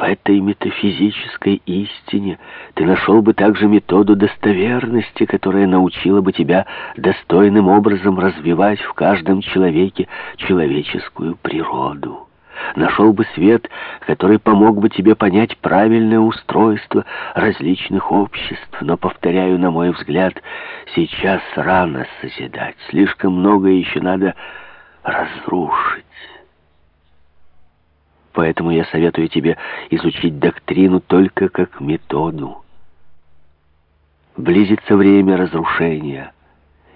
В этой метафизической истине ты нашел бы также методу достоверности, которая научила бы тебя достойным образом развивать в каждом человеке человеческую природу. Нашел бы свет, который помог бы тебе понять правильное устройство различных обществ. Но, повторяю, на мой взгляд, сейчас рано созидать. Слишком многое еще надо разрушить. Поэтому я советую тебе изучить доктрину только как методу. Близится время разрушения.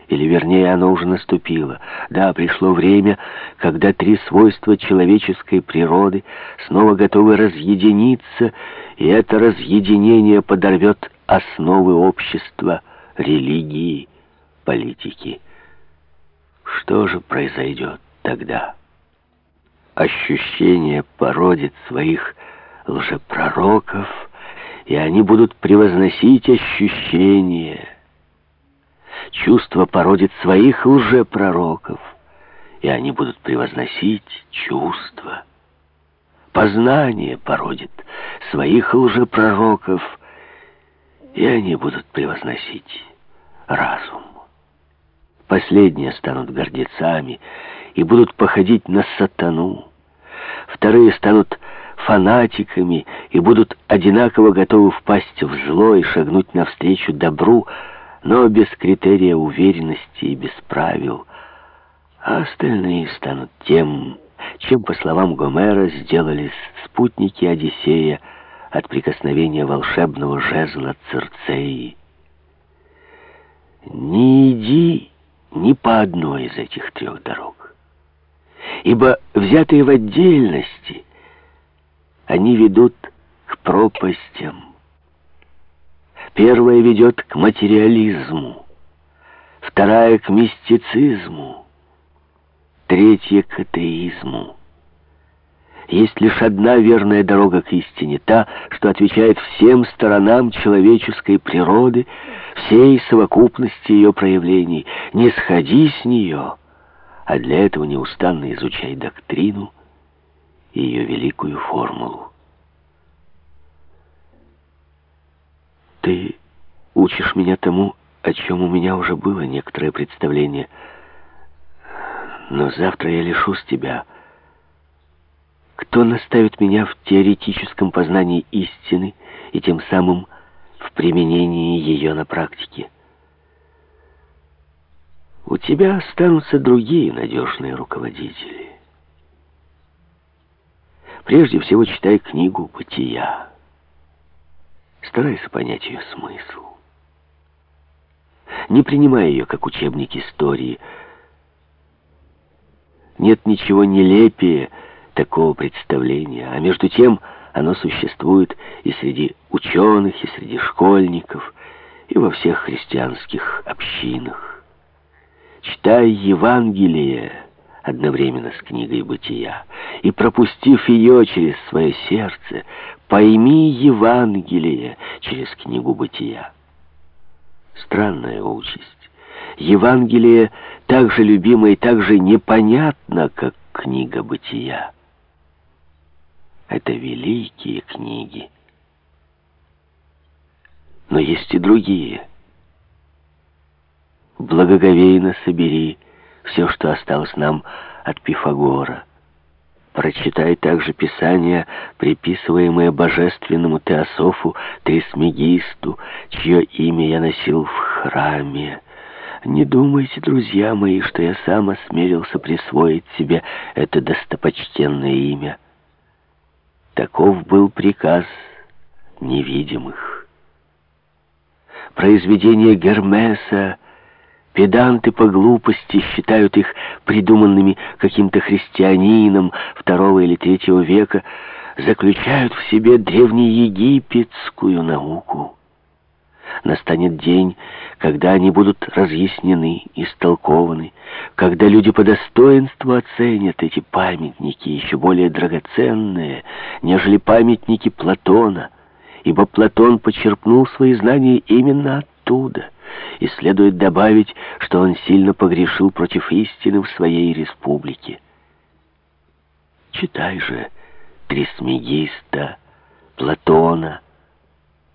Или, вернее, оно уже наступило. Да, пришло время, когда три свойства человеческой природы снова готовы разъединиться, и это разъединение подорвет основы общества, религии, политики. Что же произойдет тогда? Ощущение породит своих лжепророков, и они будут превозносить ощущения. Чувство породит своих лжепророков, и они будут превозносить чувства. Познание породит своих лжепророков, и они будут превозносить разум. Последние станут гордецами и будут походить на сатану. Вторые станут фанатиками и будут одинаково готовы впасть в зло и шагнуть навстречу добру, но без критерия уверенности и без правил. А остальные станут тем, чем, по словам Гомера, сделались спутники Одиссея от прикосновения волшебного жезла Цирцеи. Не иди ни по одной из этих трех дорог. Ибо, взятые в отдельности, они ведут к пропастям. Первая ведет к материализму, вторая к мистицизму, третья к атеизму. Есть лишь одна верная дорога к истине, та, что отвечает всем сторонам человеческой природы, всей совокупности ее проявлений. Не сходи с нее, а для этого неустанно изучай доктрину и ее великую формулу. Ты учишь меня тому, о чем у меня уже было некоторое представление, но завтра я лишусь тебя — кто наставит меня в теоретическом познании истины и тем самым в применении ее на практике? Тебя останутся другие надежные руководители. Прежде всего читай книгу «Бытия». Старайся понять ее смысл. Не принимай ее как учебник истории. Нет ничего нелепее, такого представления, а между тем оно существует и среди ученых, и среди школьников, и во всех христианских общинах. Читай Евангелие одновременно с книгой «Бытия», и, пропустив ее через свое сердце, пойми Евангелие через книгу «Бытия». Странная участь. Евангелие так же любимо и так же непонятно, как книга «Бытия». Это великие книги. Но есть и другие. Благоговейно собери все, что осталось нам от Пифагора. Прочитай также Писание, приписываемое божественному Теософу Трисмегисту, чье имя я носил в храме. Не думайте, друзья мои, что я сам осмелился присвоить себе это достопочтенное имя. Таков был приказ невидимых. Произведения Гермеса педанты по глупости считают их придуманными каким-то христианином второго или третьего века, заключают в себе древнеегипетскую науку. Настанет день, когда они будут разъяснены, истолкованы, когда люди по достоинству оценят эти памятники, еще более драгоценные, нежели памятники Платона, ибо Платон почерпнул свои знания именно оттуда, и следует добавить, что он сильно погрешил против истины в своей республике. Читай же Трисмегиста, Платона,